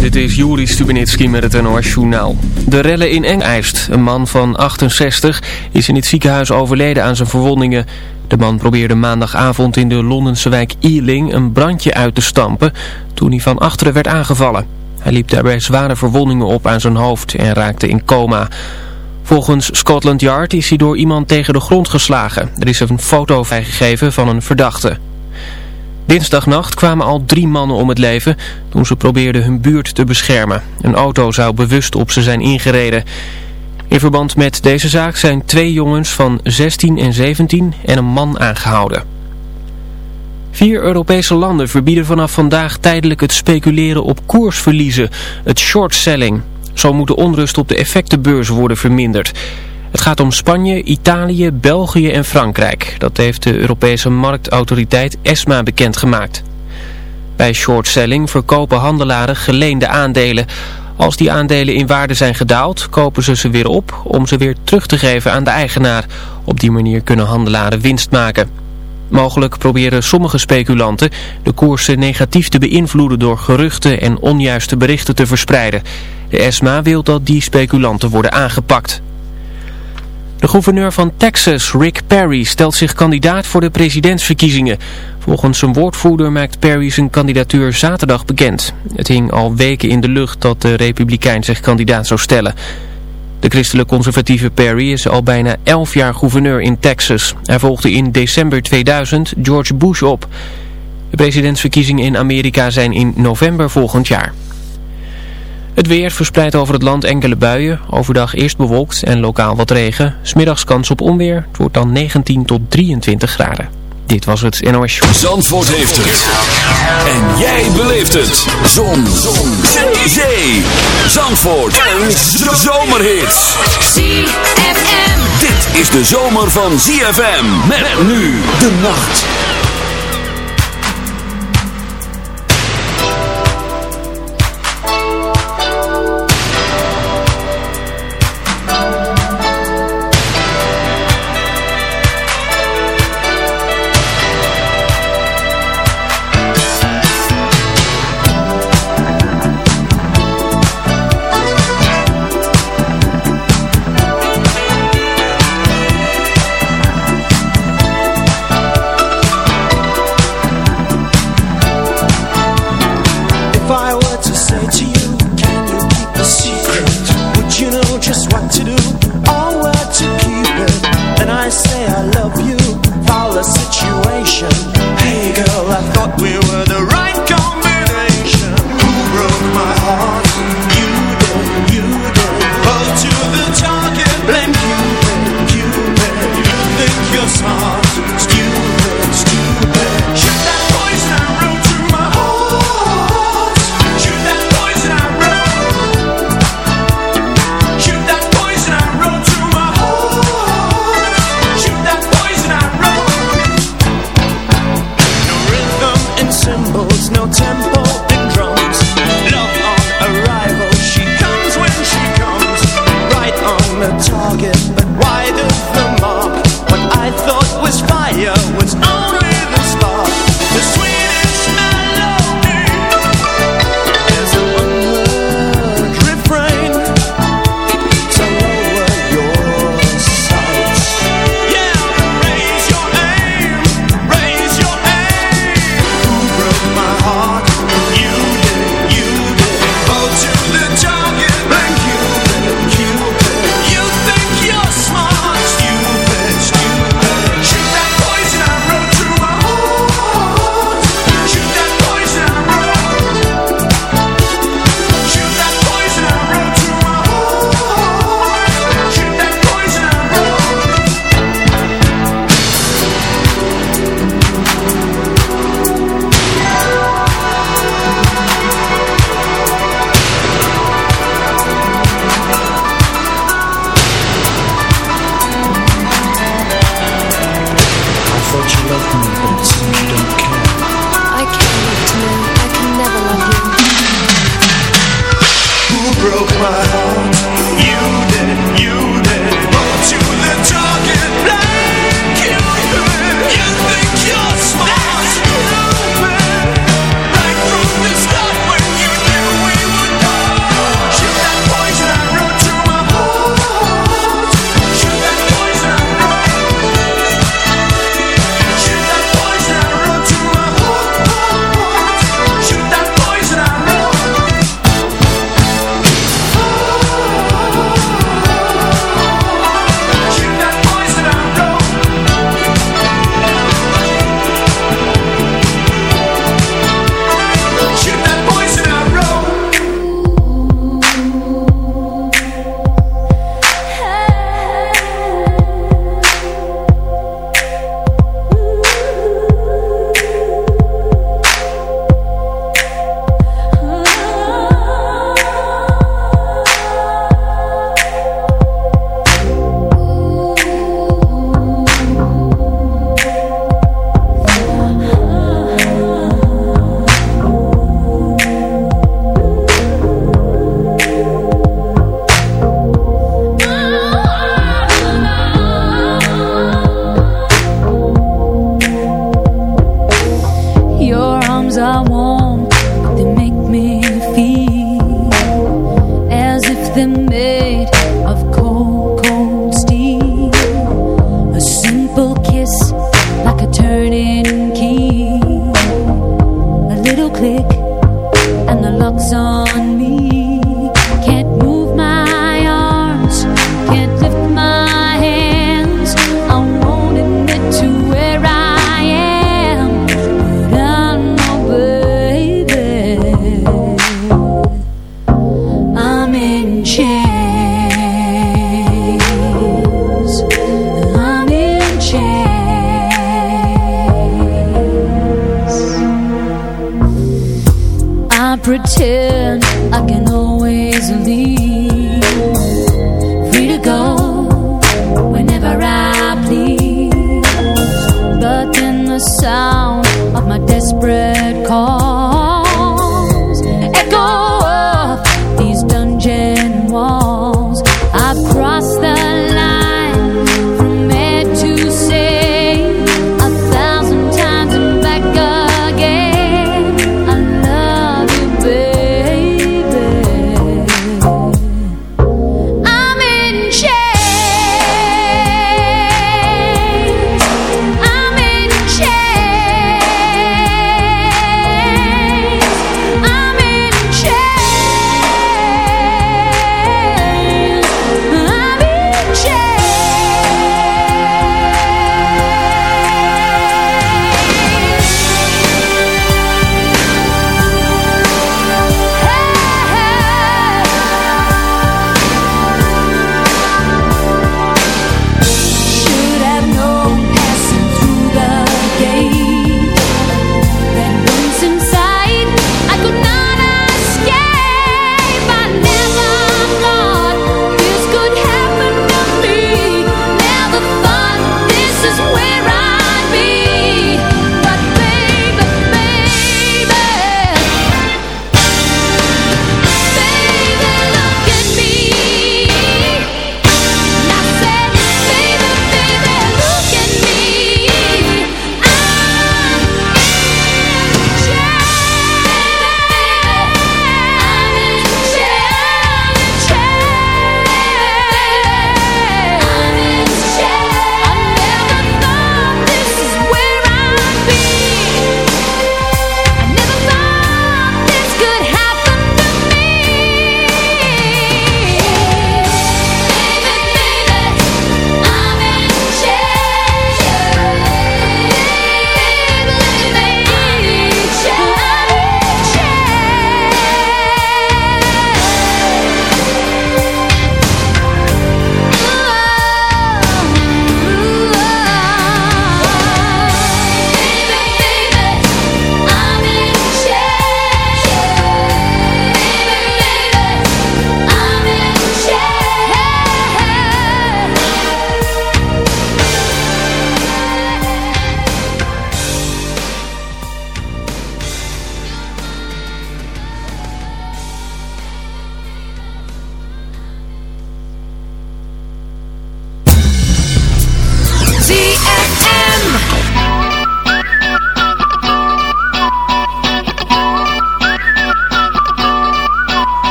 Dit is Juri Stubenitski met het NOS-journaal. De rellen in Engeist. Een man van 68 is in het ziekenhuis overleden aan zijn verwondingen. De man probeerde maandagavond in de Londense wijk Ealing een brandje uit te stampen... toen hij van achteren werd aangevallen. Hij liep daarbij zware verwondingen op aan zijn hoofd en raakte in coma. Volgens Scotland Yard is hij door iemand tegen de grond geslagen. Er is een foto vrijgegeven van een verdachte. Dinsdagnacht kwamen al drie mannen om het leven toen ze probeerden hun buurt te beschermen. Een auto zou bewust op ze zijn ingereden. In verband met deze zaak zijn twee jongens van 16 en 17 en een man aangehouden. Vier Europese landen verbieden vanaf vandaag tijdelijk het speculeren op koersverliezen, het short selling. Zo moet de onrust op de effectenbeurs worden verminderd. Het gaat om Spanje, Italië, België en Frankrijk. Dat heeft de Europese marktautoriteit ESMA bekendgemaakt. Bij shortselling verkopen handelaren geleende aandelen. Als die aandelen in waarde zijn gedaald, kopen ze ze weer op om ze weer terug te geven aan de eigenaar. Op die manier kunnen handelaren winst maken. Mogelijk proberen sommige speculanten de koersen negatief te beïnvloeden door geruchten en onjuiste berichten te verspreiden. De ESMA wil dat die speculanten worden aangepakt. De gouverneur van Texas, Rick Perry, stelt zich kandidaat voor de presidentsverkiezingen. Volgens zijn woordvoerder maakt Perry zijn kandidatuur zaterdag bekend. Het hing al weken in de lucht dat de republikein zich kandidaat zou stellen. De christelijk conservatieve Perry is al bijna 11 jaar gouverneur in Texas. Hij volgde in december 2000 George Bush op. De presidentsverkiezingen in Amerika zijn in november volgend jaar. Het weer verspreidt over het land enkele buien. Overdag eerst bewolkt en lokaal wat regen. Smiddags kans op onweer. Het wordt dan 19 tot 23 graden. Dit was het NOS Show. Zandvoort heeft het. En jij beleeft het. Zon. Zon. Zee. Zee. Zandvoort. Een zomerhit. ZFM. Dit is de zomer van ZFM. Met nu de nacht.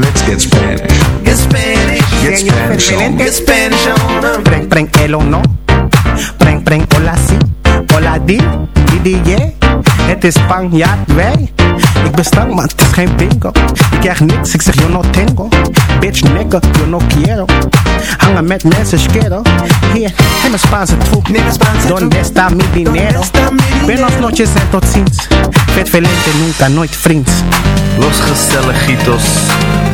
Let's get Spanish. Get Spanish. Get Spanish on. Get Spanish on. Preng, preng, el o no. Preng, preng, hola si. Hola di. Di, di, yeah. Het is Spanjaard, wij. Ik ben stank, maar het is geen bingo. Ik krijg niks, ik zeg yo no tengo. Bitch, nigga, yo no quiero. Hangen met mensen, schero. Hier, en een Spaanse troep. Donde está mi dinero? Buenos noches en tot ziens. Vet velente, nunca, nooit vriends. Los gezelligitos,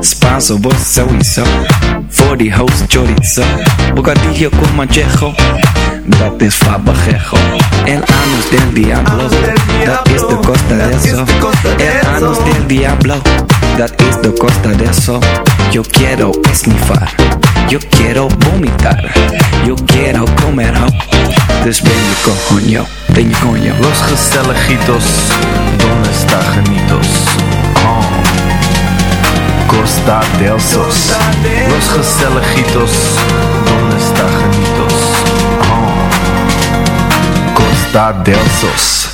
Spanso, vos sowieso. For die host chorizo. Bocadillo con manchejo. Dat is fabajejo. El anus del diablo. Dat is de costa de eso. El anus del diablo. Dat is de costa de eso. Yo quiero esnifar. Yo quiero vomitar. Yo quiero comer ho. Dus ben je coño. Ben je coño. Los gezelligitos, donde está genitos? Costa del Sos. Los gezelligitos, donde está genitos? Oh. Costa del Sos.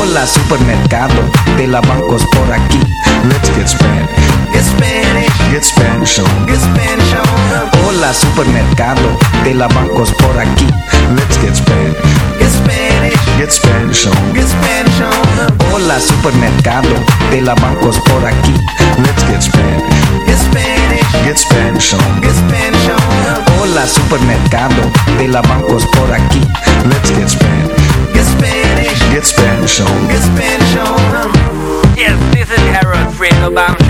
Hola supermercado de la bancos por aquí. Let's get Spanish. Get Spanish. Get Spanish on. Get Spanish on. Hola supermercado de la bancos por aquí. Let's get Spanish. Get Spanish. Get Spanish on. Get Spanish on. Hola supermercado de la bancos por aquí. Let's get Spanish. Get Spanish. Get Spanish on. Get Spanish on. Hola supermercado de la bancos por aquí. Let's get Spanish. Get Spanish. Get Spanish on. Get Spanish on. Yes, this is Harold Bamshin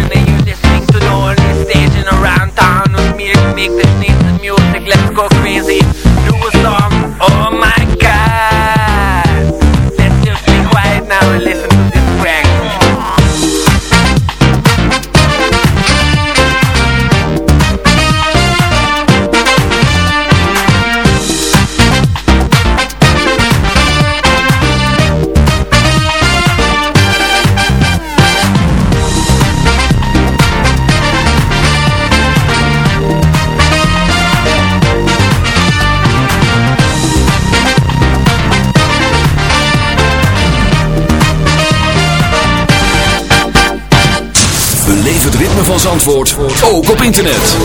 Zandvoort, ook op internet.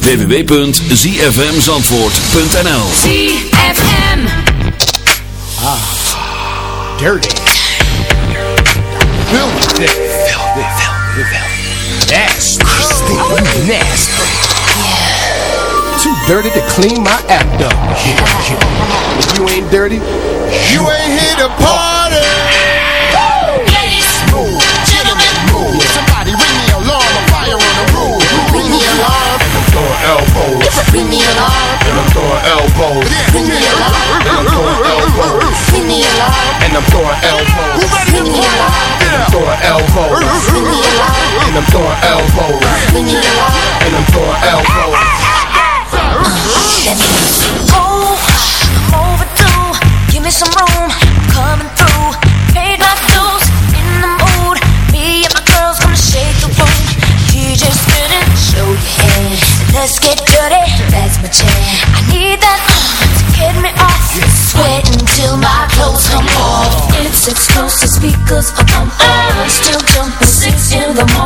www.zfmzandvoort.nl ZFM. dirty. Filthy. Filthy. Filthy. Nasty. Nasty. Too dirty to clean my act up. If you ain't dirty, you ain't here to party. En me alone. And I'm throwing elbows. Leave me alone. And I'm throwing elbows. Leave me alone. And I'm throwing elbows. Me. And I'm throwing elbows. Me. And I'm throwing elbows. And I'm throwing elbows. Let overdue. Give me some room I need that to get me off. Sweating till my clothes come off. It's exclusive speakers up on all. Still jumping six in the morning.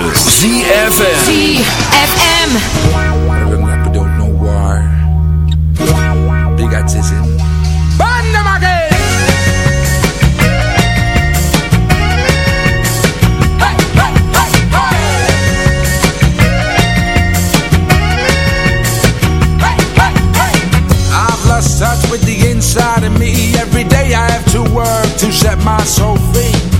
ZFM. ZFM. Look like I don't know why. Big hey! I've lost touch with the inside of me. Every day I have to work to set my soul free.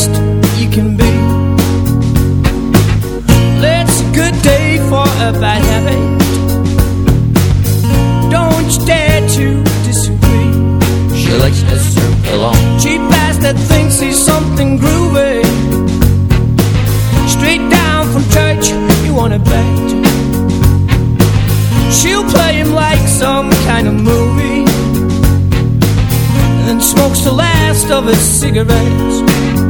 best you can be. Let's a good day for a bad habit. Don't you dare to disagree. She likes to serve along. Cheap ass that thinks he's something groovy. Straight down from church, you wanna bet. She'll play him like some kind of movie and smokes the last of his cigarettes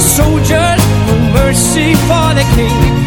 soldiers, no mercy for the king,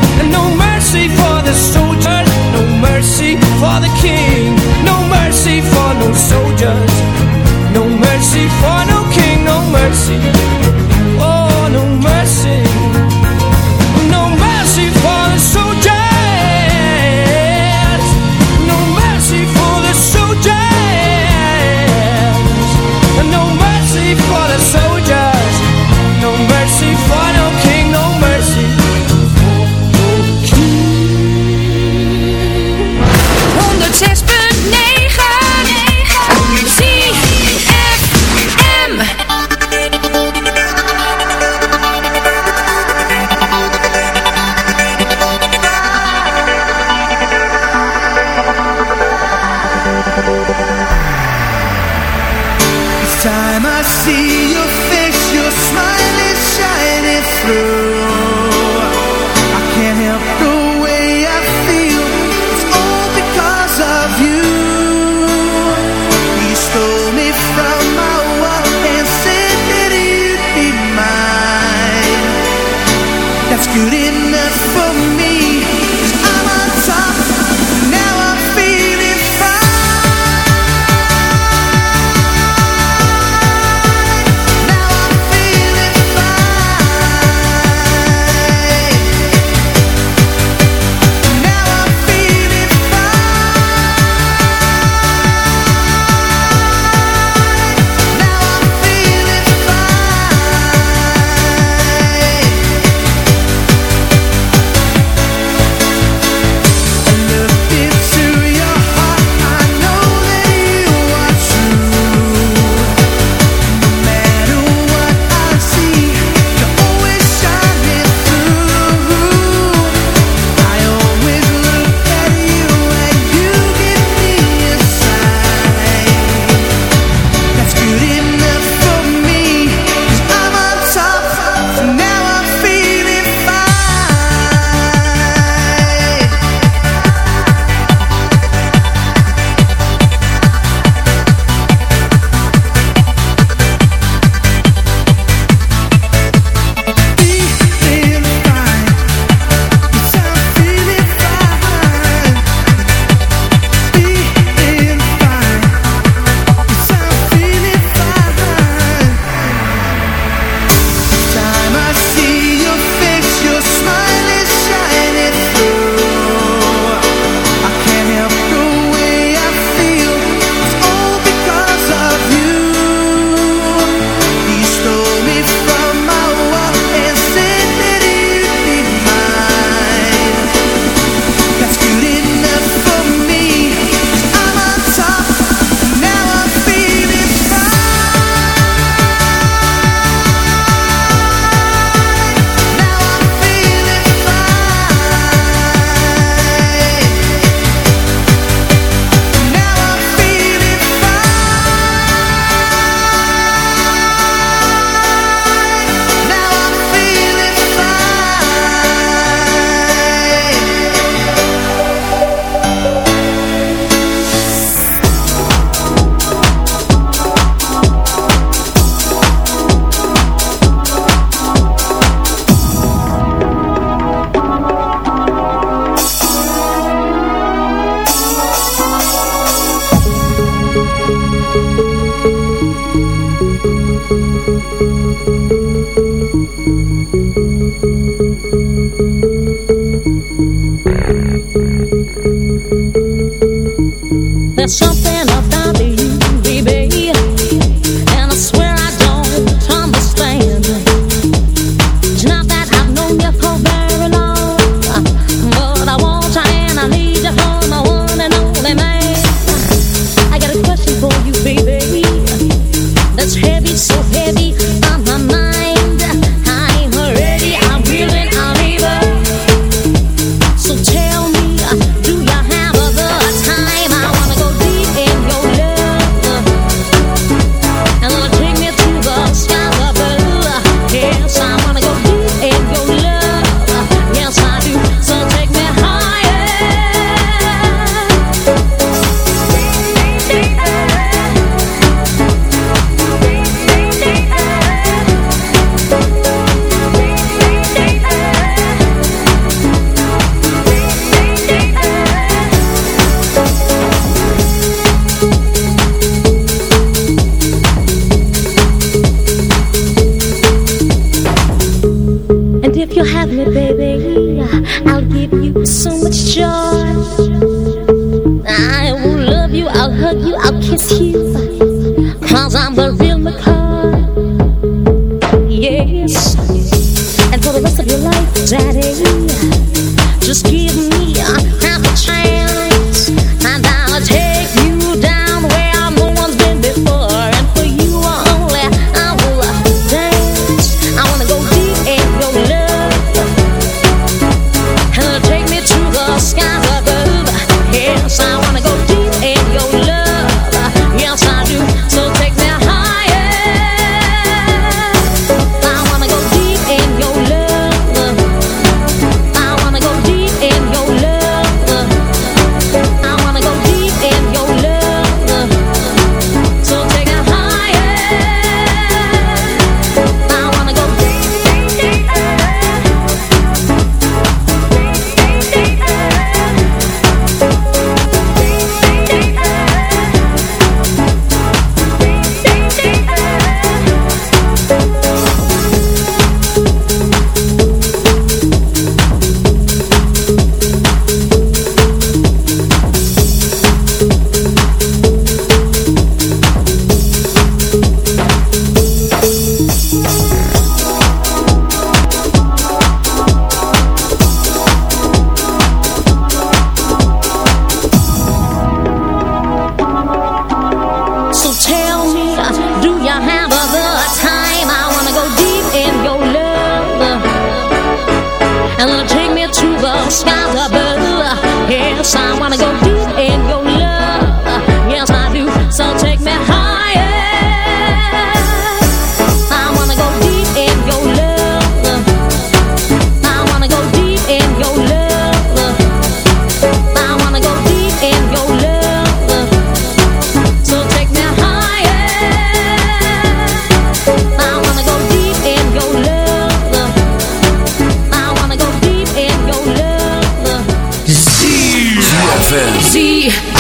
Yeah.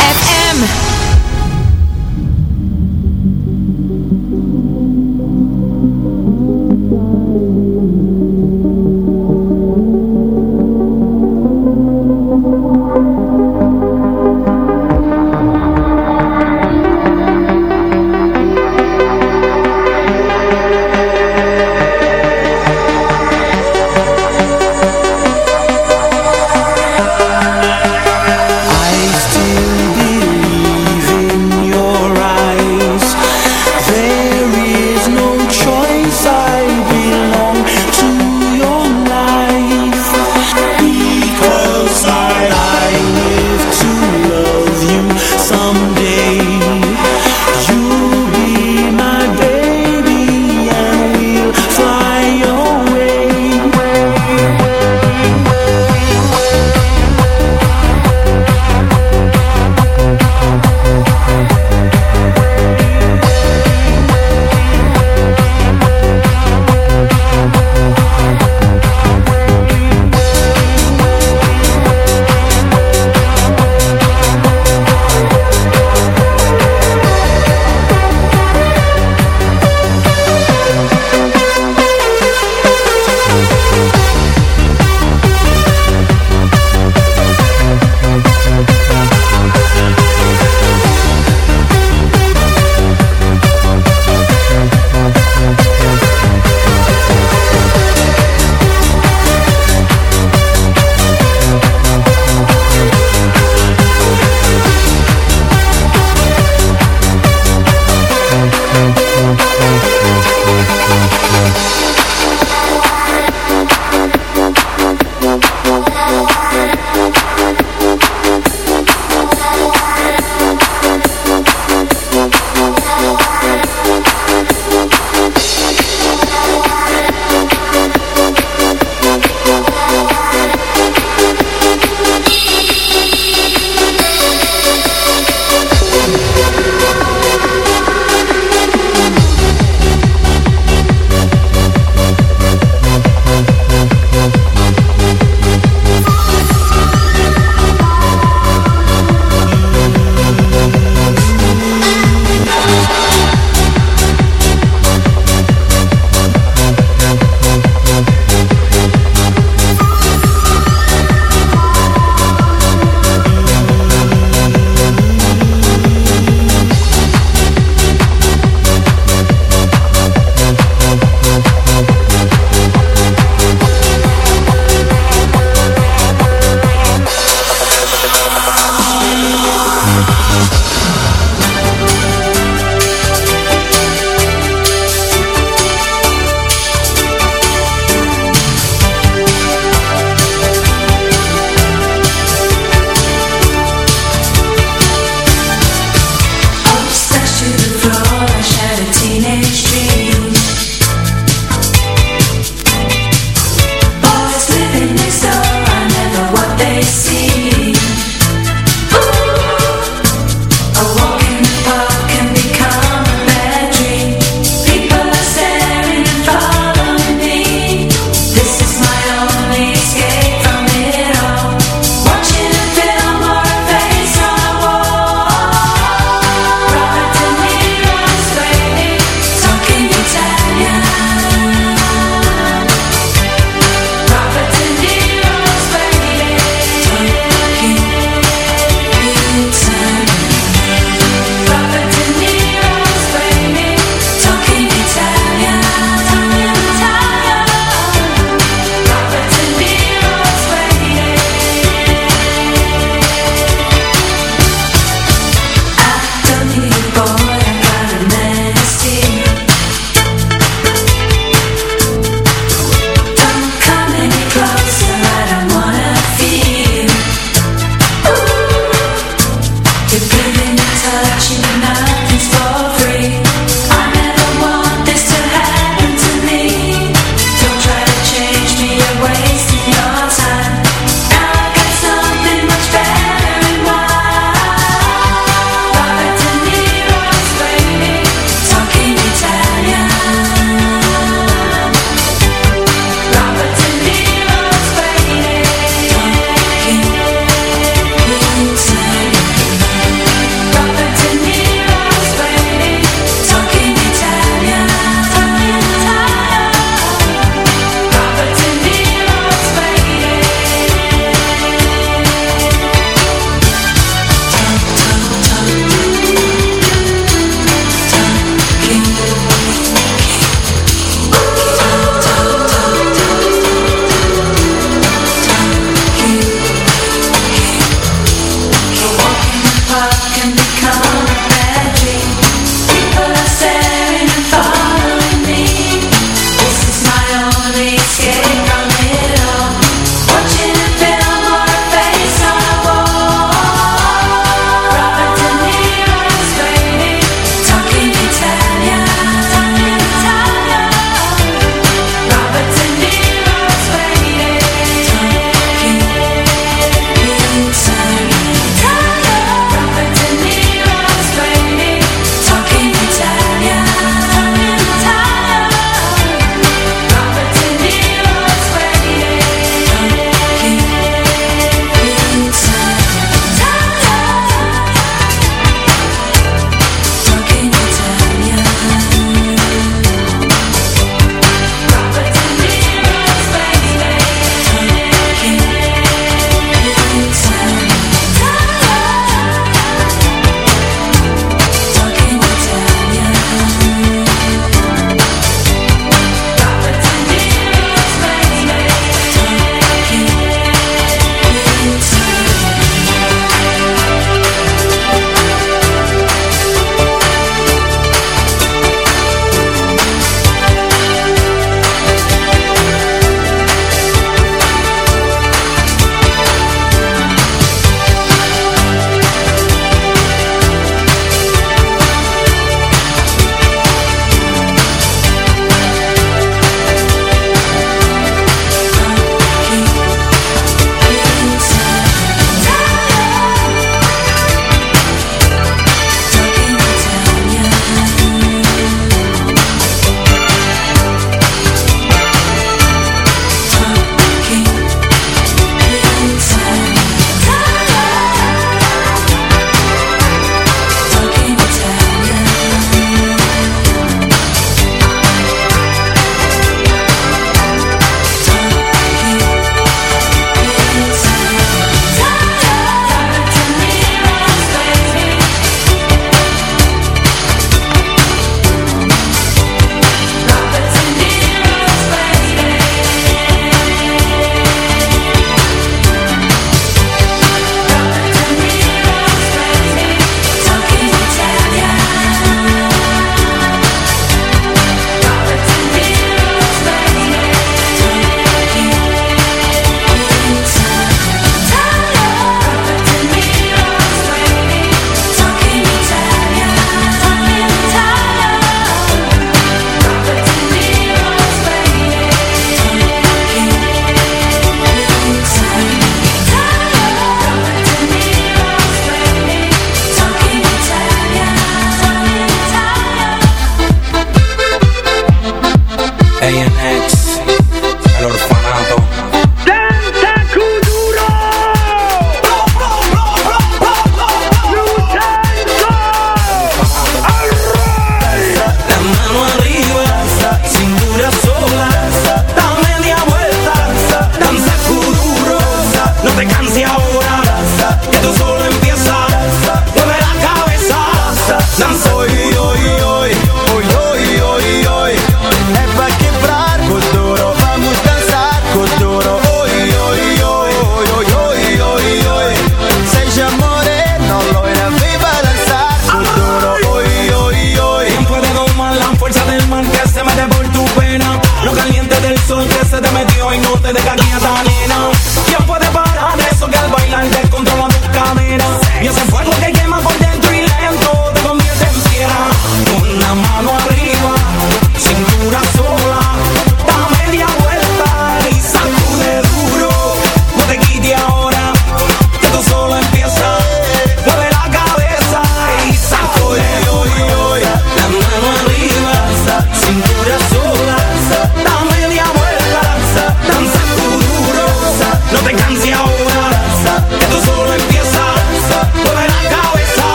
que se mete por tu pena. Lo caliente del sol que se te metió y no te deja quieta, nena.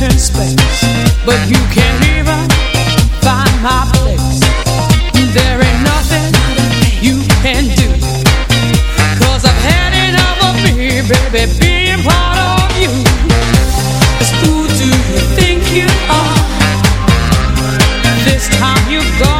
But you can't even find my place. There ain't nothing you can I've had enough of me, baby, being part of you. Who do you think you are? This time you've gone.